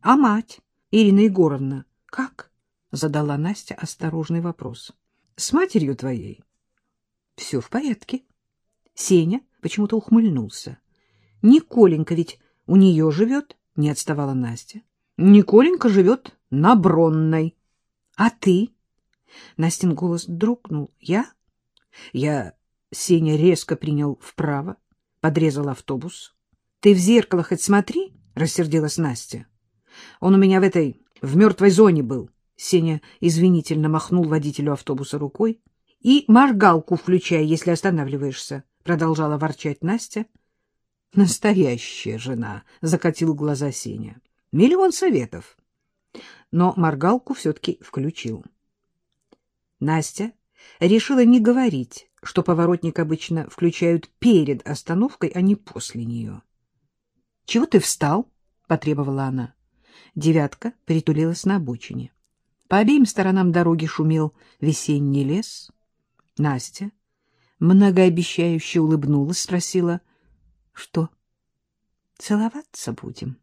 — А мать, Ирина Егоровна, как? — задала Настя осторожный вопрос. — С матерью твоей? — Все в порядке. Сеня почему-то ухмыльнулся. — Николенька ведь у нее живет, — не отставала Настя. — Николенька живет на Бронной. — А ты? Настин голос дрогнул. — Я? Я... Сеня резко принял вправо, подрезал автобус. — Ты в зеркало хоть смотри, — рассердилась Настя. — Он у меня в этой, в мертвой зоне был. Сеня извинительно махнул водителю автобуса рукой. — И моргалку включай, если останавливаешься, — продолжала ворчать Настя. — Настоящая жена, — закатил глаза Сеня. — Миллион советов. Но моргалку все-таки включил. Настя решила не говорить, что поворотник обычно включают перед остановкой, а не после нее. — Чего ты встал? — потребовала она. Девятка притулилась на обочине. По обеим сторонам дороги шумел весенний лес. Настя многообещающе улыбнулась, спросила, — Что, целоваться будем?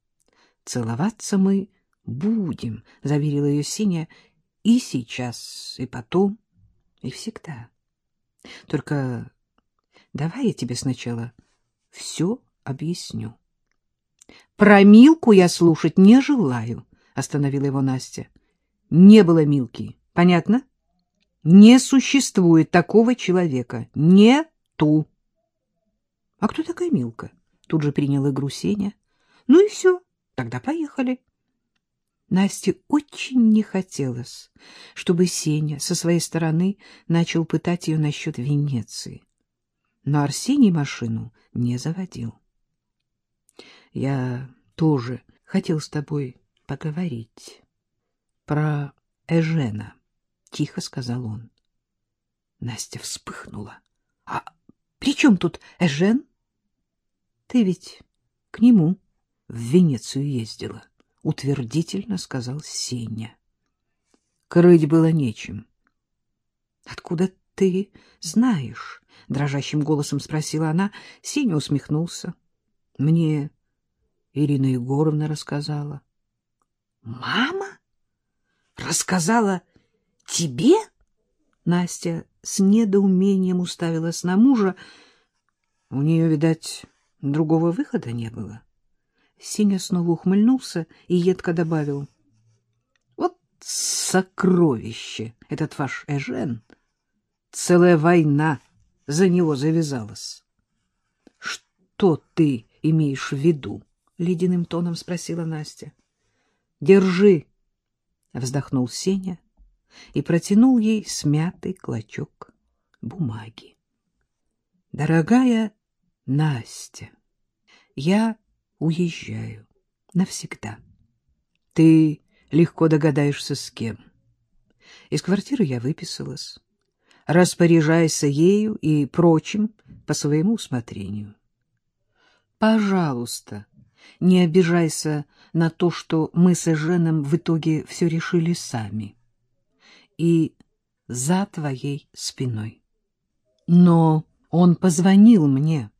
— Целоваться мы будем, — заверила ее Синя, — и сейчас, и потом, и всегда. Только давай я тебе сначала все объясню. — Про Милку я слушать не желаю, — остановила его Настя. — Не было Милки, понятно? Не существует такого человека. Нету. — А кто такая Милка? — тут же принял игру Сеня. — Ну и все, тогда поехали. Насте очень не хотелось, чтобы Сеня со своей стороны начал пытать ее насчет Венеции. Но Арсений машину не заводил. — Я тоже хотел с тобой поговорить. Про Эжена, — тихо сказал он. Настя вспыхнула. — А при чем тут Эжен? — Ты ведь к нему в Венецию ездила. — утвердительно сказал Сеня. Крыть было нечем. — Откуда ты знаешь? — дрожащим голосом спросила она. Сеня усмехнулся. — Мне Ирина Егоровна рассказала. — Мама? Рассказала тебе? Настя с недоумением уставилась на мужа. У нее, видать, другого выхода не было. Сеня снова ухмыльнулся и едко добавил. — Вот сокровище этот ваш Эжен. Целая война за него завязалась. — Что ты имеешь в виду? — ледяным тоном спросила Настя. — Держи, — вздохнул Сеня и протянул ей смятый клочок бумаги. — Дорогая Настя, я уезжаю навсегда. Ты легко догадаешься, с кем. Из квартиры я выписалась. Распоряжайся ею и прочим по своему усмотрению. Пожалуйста, не обижайся на то, что мы с Эженом в итоге все решили сами. И за твоей спиной. Но он позвонил мне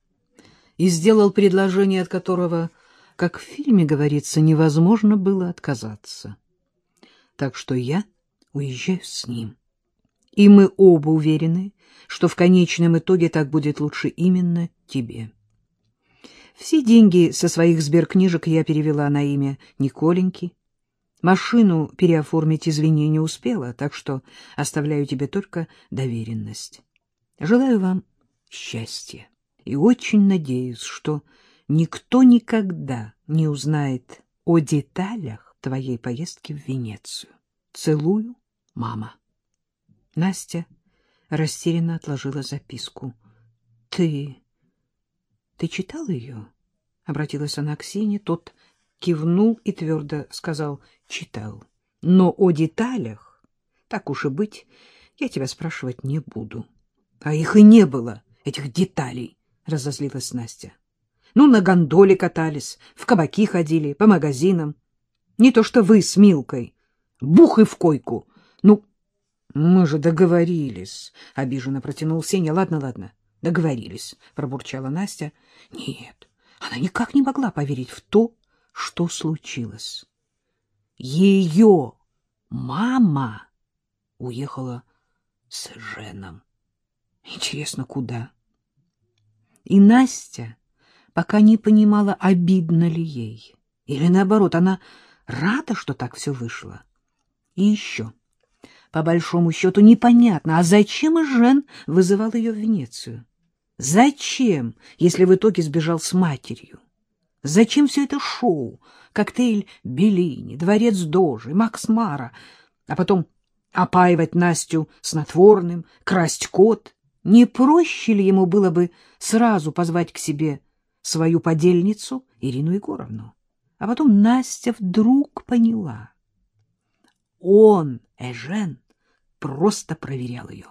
и сделал предложение, от которого, как в фильме говорится, невозможно было отказаться. Так что я уезжаю с ним. И мы оба уверены, что в конечном итоге так будет лучше именно тебе. Все деньги со своих сберкнижек я перевела на имя Николеньки. Машину переоформить, извини, не успела, так что оставляю тебе только доверенность. Желаю вам счастья и очень надеюсь, что никто никогда не узнает о деталях твоей поездки в Венецию. Целую, мама. Настя растерянно отложила записку. — Ты... ты читал ее? — обратилась она к Сине. Тот кивнул и твердо сказал — читал. — Но о деталях, так уж и быть, я тебя спрашивать не буду. А их и не было, этих деталей. — разозлилась Настя. — Ну, на гондоле катались, в кабаки ходили, по магазинам. Не то что вы с Милкой. Бух и в койку. Ну, мы же договорились, — обиженно протянул Сеня. — Ладно, ладно, договорились, — пробурчала Настя. — Нет, она никак не могла поверить в то, что случилось. Ее мама уехала с Женом. Интересно, куда? И Настя пока не понимала, обидно ли ей. Или наоборот, она рада, что так все вышло. И еще, по большому счету, непонятно, а зачем Жен вызывал ее в Венецию? Зачем, если в итоге сбежал с матерью? Зачем все это шоу? Коктейль Беллини, дворец Дожи, Макс Мара, а потом опаивать Настю снотворным, красть кот. Не проще ли ему было бы сразу позвать к себе свою подельницу Ирину Егоровну? А потом Настя вдруг поняла. Он, Эжен, просто проверял ее,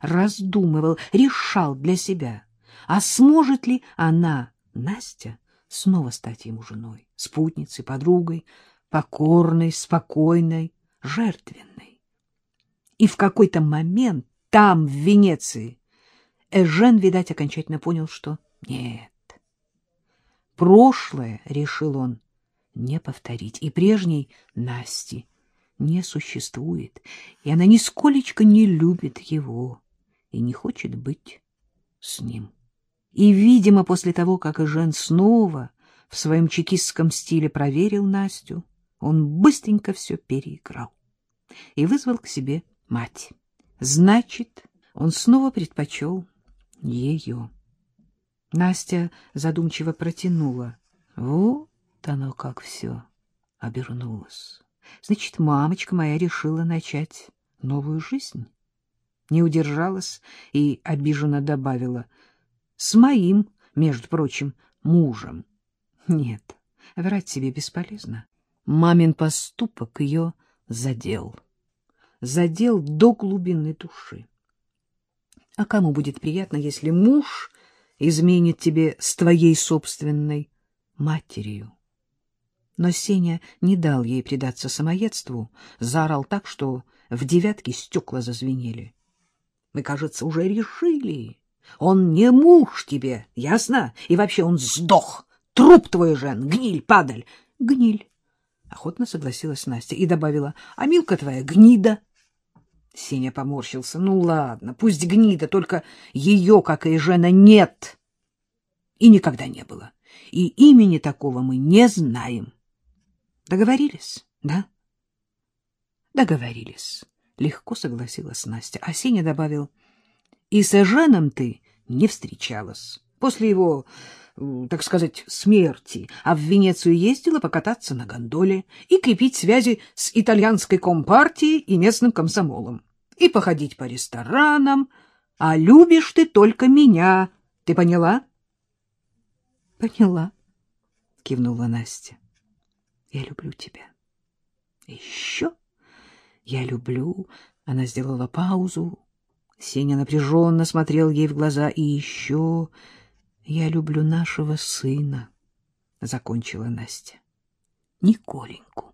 раздумывал, решал для себя, а сможет ли она, Настя, снова стать ему женой, спутницей, подругой, покорной, спокойной, жертвенной. И в какой-то момент там, в Венеции, Эжен, видать, окончательно понял, что нет. Прошлое, решил он, не повторить, и прежней Насти не существует, и она нисколечко не любит его и не хочет быть с ним. И, видимо, после того, как Жен снова в своем чекистском стиле проверил Настю, он быстренько все переиграл и вызвал к себе мать. Значит, он снова предпочел ее. Настя задумчиво протянула. Вот оно как все обернулось. Значит, мамочка моя решила начать новую жизнь. Не удержалась и обиженно добавила. С моим, между прочим, мужем. Нет, врать себе бесполезно. Мамин поступок ее задел. Задел до глубины души. А кому будет приятно, если муж изменит тебе с твоей собственной матерью? Но Сеня не дал ей предаться самоедству, заорал так, что в девятке стекла зазвенели. — Мы, кажется, уже решили. Он не муж тебе, ясно? И вообще он сдох. Труп твой, Жен, гниль, падаль. — Гниль, — охотно согласилась Настя и добавила, — а Милка твоя гнида. Сеня поморщился. — Ну ладно, пусть гнида, только ее, как и Жена, нет. И никогда не было. И имени такого мы не знаем. Договорились, да? Договорились. Легко согласилась Настя. А Сеня добавил, и с Эженом ты не встречалась. После его, так сказать, смерти, а в Венецию ездила покататься на гондоле и крепить связи с итальянской компартией и местным комсомолом, и походить по ресторанам. А любишь ты только меня, ты поняла? — Поняла, — кивнула Настя. Я люблю тебя. Еще я люблю... Она сделала паузу. Сеня напряженно смотрел ей в глаза. И еще я люблю нашего сына, — закончила Настя. Николеньку.